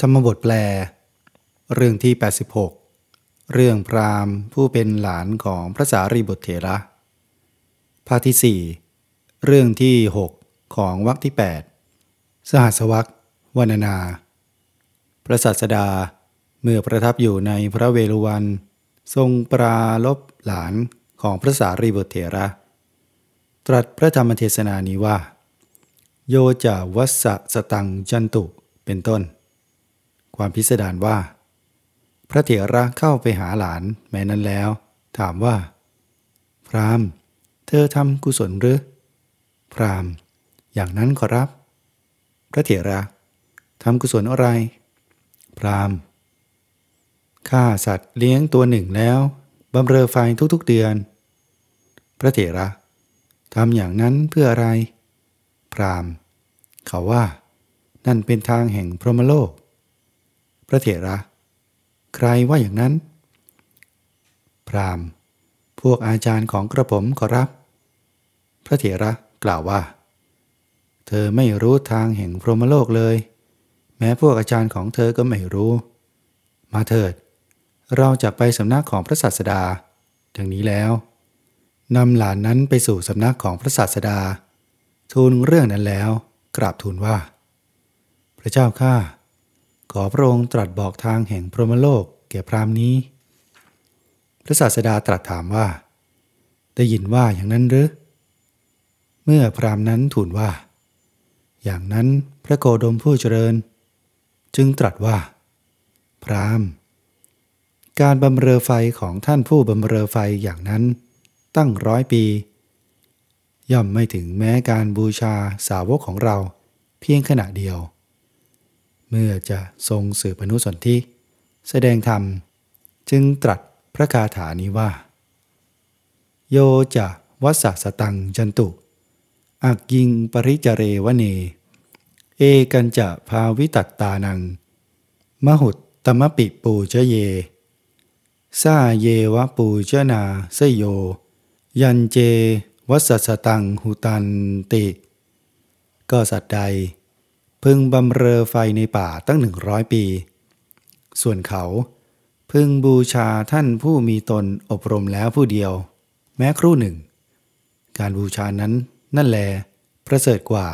ธรรมบทแปล เรื่องที่ 86 เรื่องพราหมณ์ผู้เป็นหลานของพระสารีบุตรเถระ ภาคที่ 4 เรื่องที่ 6 ของวรรคที่ 8 สหัสวรรควรรณนา พระสัสดาเมื่อประทับอยู่ในพระเวฬุวัน ทรงปราลบหลานของพระสารีบุตรเถระ ตรัสพระธรรมเทศนานี้ว่า โยจาวัสสตังจันตุเป็นต้น ความพิสดารว่า พระเถระเข้าไปหาหลานแม้นั้นแล้ว ถามว่า พรามเธอทำกุศลหรือ พรามอย่างนั้นขอรับ พระเถระทำกุศลอะไร พรามฆ่าสัตว์เลี้ยงตัวหนึ่งแล้วบำเรอไฟทุกๆเดือน พระเถระทำอย่างนั้นเพื่ออะไร พรามเขาว่า นั่นเป็นทางแห่งพรหมโลก พระเถระ ใครว่าอย่างนั้น พรามพวกอาจารย์ของกระผมขอรับ พระเถระกล่าวว่า เธอไม่รู้ทางแห่งพรหมโลกเลย แม้พวกอาจารย์ของเธอก็ไม่รู้ มาเถิด เราจะไปสำนักของพระศาสดาดังนี้แล้วนำหลานนั้นไปสู่สำนักของพระศาสดา ทูลเรื่องนั้นแล้ว กราบทูลว่า พระเจ้าข้า อพระองค์ตรัสบอกทางแห่งพรหมโลกแก่พรามนี้ พระศาสดาตรัสถามว่า ได้ยินว่าอย่างนั้นหรือ เมื่อพรามนั้นทูลว่า อย่างนั้นพระโกดมผู้เจริญ จึงตรัสว่า พรามการบำเรอไฟของท่านผู้บำเรอไฟอย่างนั้นตั้งร้อยปี ย่อมไม่ถึงแม้การบูชาสาวกของเราเพียงขณะเดียว เมื่อจะทรงสืบอนุสนธิแสดงธรรม จึงตรัสพระคาถานี้ว่า โยจะวัสสตังจันตุอักยิงปริจเรวเน เอกันจะภาวิตัตตานัง มหุตตมปิปูเจเยซาเยวะปูเจนาเสโย ยันเจ วัสสตังหุตันติ ก็สัตว์ใด พึงบำเรอไฟในป่าตั้งหนึ่งร้อยปี ส่วนเขา พึงบูชาท่านผู้มีตนอบรมแล้วผู้เดียว แม้ครู่หนึ่ง การบูชานั้นนั่นแล ประเสริฐกว่า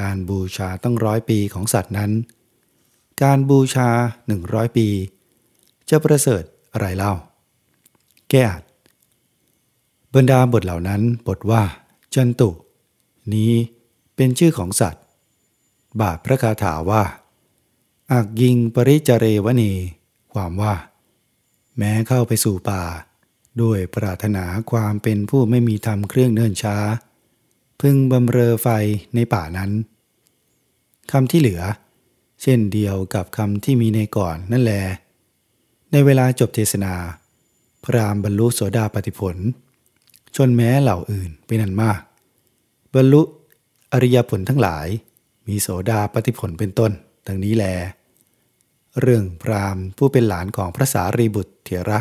การบูชาตั้งร้อยปีของสัตว์นั้น การบูชาหนึ่งร้อยปี จะประเสริฐอะไรเล่า แก้อัดบรรดาบทเหล่านั้นบทว่า จันตุ นี้เป็นชื่อของสัตว์ บาทพระคาถาว่า อักยิงปริจเรวณีความว่า แม้เข้าไปสู่ป่า ด้วยปรารถนาความเป็นผู้ไม่มีธรรมเครื่องเนิ่นช้า พึงบำเรอไฟในป่านั้นคำที่เหลือ เช่นเดียวกับคำที่มีในก่อนนั่นแหละในเวลาจบเทศนาพรามบรรลุโสดาปติผล ชนแม้เหล่าอื่นเป็นนันมาก บรรลุอริยผลทั้งหลาย มีโสดาปฏิผลเป็นต้น ดังนี้แล เรื่องพรามผู้เป็นหลานของพระสารีบุตรเถระ